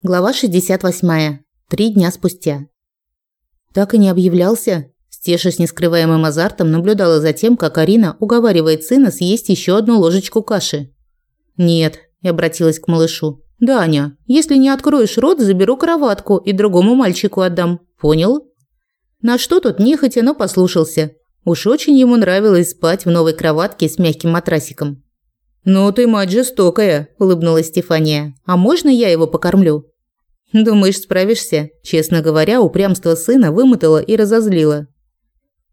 Глава 68. Три дня спустя. Так и не объявлялся. Стеша с нескрываемым азартом наблюдала за тем, как Арина уговаривает сына съесть еще одну ложечку каши. «Нет», – и обратилась к малышу. «Даня, если не откроешь рот, заберу кроватку и другому мальчику отдам. Понял?» На что тот нехотя, но послушался. Уж очень ему нравилось спать в новой кроватке с мягким матрасиком. «Ну ты мать жестокая», – улыбнулась Стефания. «А можно я его покормлю?» «Думаешь, справишься?» Честно говоря, упрямство сына вымотало и разозлило.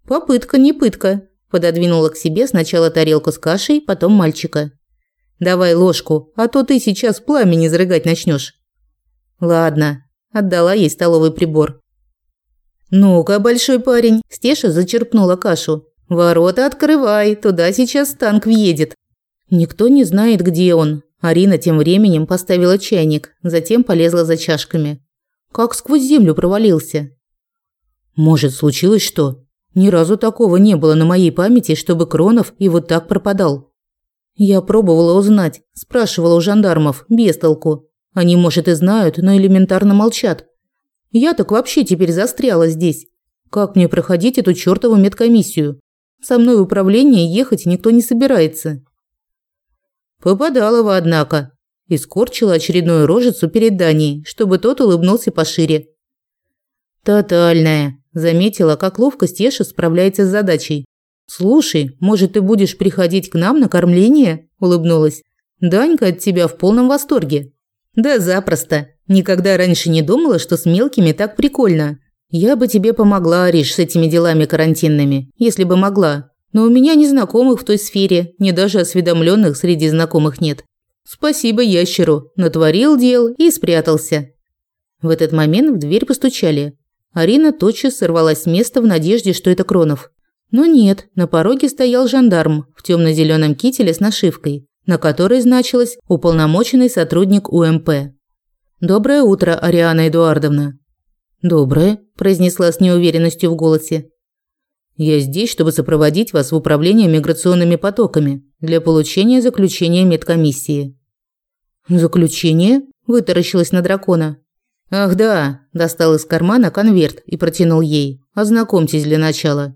«Попытка не пытка», – пододвинула к себе сначала тарелку с кашей, потом мальчика. «Давай ложку, а то ты сейчас пламени зарыгать начнешь. «Ладно», – отдала ей столовый прибор. «Ну-ка, большой парень», – Стеша зачерпнула кашу. «Ворота открывай, туда сейчас танк въедет». Никто не знает, где он. Арина тем временем поставила чайник, затем полезла за чашками. Как сквозь землю провалился. Может, случилось что? Ни разу такого не было на моей памяти, чтобы Кронов и вот так пропадал. Я пробовала узнать, спрашивала у жандармов, без толку. Они, может, и знают, но элементарно молчат. Я так вообще теперь застряла здесь. Как мне проходить эту чёртову медкомиссию? Со мной в управление ехать никто не собирается. Попадалова, однако, и скорчила очередную рожицу перед Данией, чтобы тот улыбнулся пошире. «Тотальная», – заметила, как ловко Стеша справляется с задачей. «Слушай, может, ты будешь приходить к нам на кормление?» – улыбнулась. «Данька от тебя в полном восторге». «Да запросто. Никогда раньше не думала, что с мелкими так прикольно. Я бы тебе помогла, Ариш, с этими делами карантинными, если бы могла. Но у меня ни знакомых в той сфере, ни даже осведомленных среди знакомых нет. Спасибо ящеру, натворил дел и спрятался. В этот момент в дверь постучали. Арина тотчас сорвалась с места в надежде, что это Кронов. Но нет, на пороге стоял жандарм в темно зеленом кителе с нашивкой, на которой значилось «Уполномоченный сотрудник УМП». «Доброе утро, Ариана Эдуардовна». «Доброе», – произнесла с неуверенностью в голосе. Я здесь, чтобы сопроводить вас в управление миграционными потоками для получения заключения медкомиссии. Заключение? Вытаращилась на дракона. Ах да, достал из кармана конверт и протянул ей. Ознакомьтесь для начала.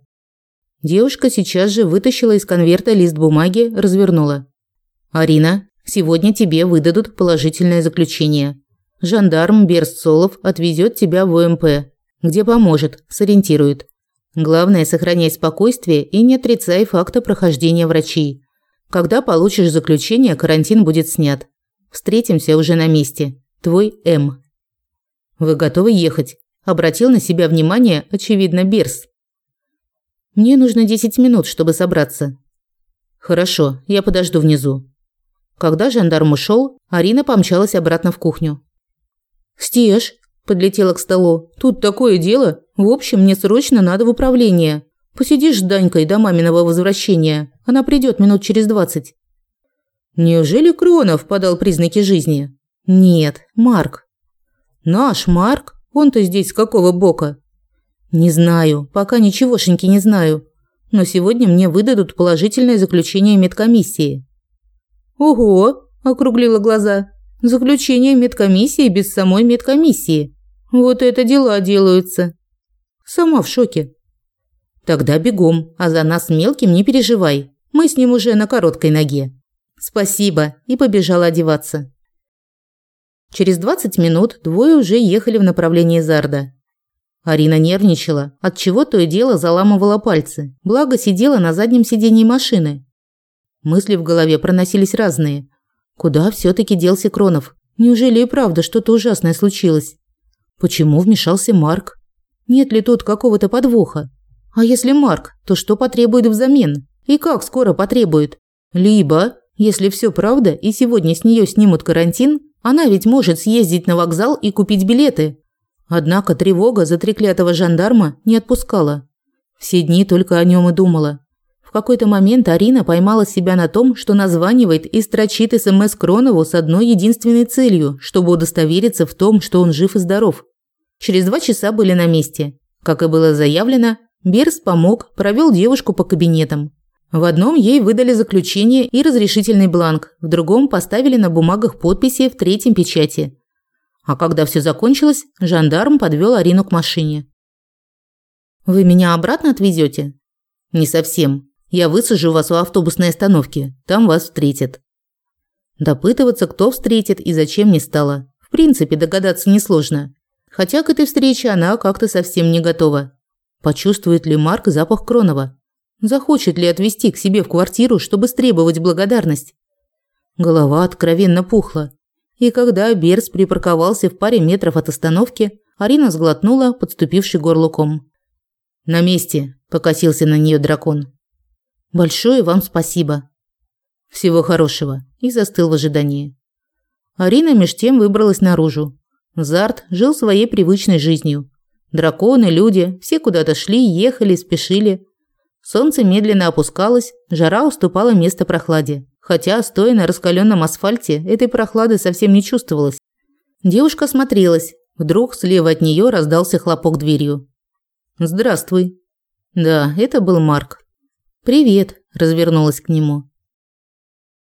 Девушка сейчас же вытащила из конверта лист бумаги, развернула. Арина, сегодня тебе выдадут положительное заключение. Жандарм Берст отвезет тебя в ОМП, где поможет, сориентирует. Главное, сохраняй спокойствие и не отрицай факта прохождения врачей. Когда получишь заключение, карантин будет снят. Встретимся уже на месте. Твой М. Вы готовы ехать? Обратил на себя внимание, очевидно, Берс. Мне нужно 10 минут, чтобы собраться. Хорошо, я подожду внизу. Когда жандарм ушел, Арина помчалась обратно в кухню. «Стеж, Подлетела к столу. Тут такое дело. В общем, мне срочно надо в управление. Посидишь с Данькой до маминого возвращения. Она придет минут через двадцать. Неужели Кронов подал признаки жизни? Нет, Марк. Наш Марк? Он-то здесь с какого бока? Не знаю, пока ничегошеньки не знаю. Но сегодня мне выдадут положительное заключение медкомиссии. Ого, округлила глаза. Заключение медкомиссии без самой медкомиссии. Вот это дела делаются. Сама в шоке. Тогда бегом, а за нас мелким не переживай. Мы с ним уже на короткой ноге. Спасибо, и побежала одеваться. Через 20 минут двое уже ехали в направлении Зарда. Арина нервничала, от чего то и дело заламывала пальцы. Благо сидела на заднем сидении машины. Мысли в голове проносились разные. Куда все таки делся Кронов? Неужели и правда что-то ужасное случилось? Почему вмешался Марк? Нет ли тут какого-то подвоха? А если Марк, то что потребует взамен? И как скоро потребует? Либо, если все правда и сегодня с нее снимут карантин, она ведь может съездить на вокзал и купить билеты. Однако тревога за треклятого жандарма не отпускала. Все дни только о нем и думала. В какой-то момент Арина поймала себя на том, что названивает и строчит СМС Кронову с одной единственной целью, чтобы удостовериться в том, что он жив и здоров. Через два часа были на месте. Как и было заявлено, Берс помог, провел девушку по кабинетам. В одном ей выдали заключение и разрешительный бланк, в другом поставили на бумагах подписи, в третьем печати. А когда все закончилось, жандарм подвел Арину к машине. Вы меня обратно отвезете? Не совсем. Я высажу вас у автобусной остановки. Там вас встретят. Допытываться, кто встретит и зачем не стало. В принципе, догадаться несложно. Хотя к этой встрече она как-то совсем не готова. Почувствует ли Марк запах Кронова? Захочет ли отвезти к себе в квартиру, чтобы стребовать благодарность? Голова откровенно пухла. И когда Берс припарковался в паре метров от остановки, Арина сглотнула подступивший горлуком. «На месте», – покосился на нее дракон. «Большое вам спасибо». «Всего хорошего», – и застыл в ожидании. Арина меж тем выбралась наружу. Зарт жил своей привычной жизнью. Драконы, люди, все куда-то шли, ехали, спешили. Солнце медленно опускалось, жара уступала место прохладе. Хотя, стоя на раскаленном асфальте, этой прохлады совсем не чувствовалось. Девушка смотрелась. Вдруг слева от нее раздался хлопок дверью. «Здравствуй». Да, это был Марк. «Привет», – развернулась к нему.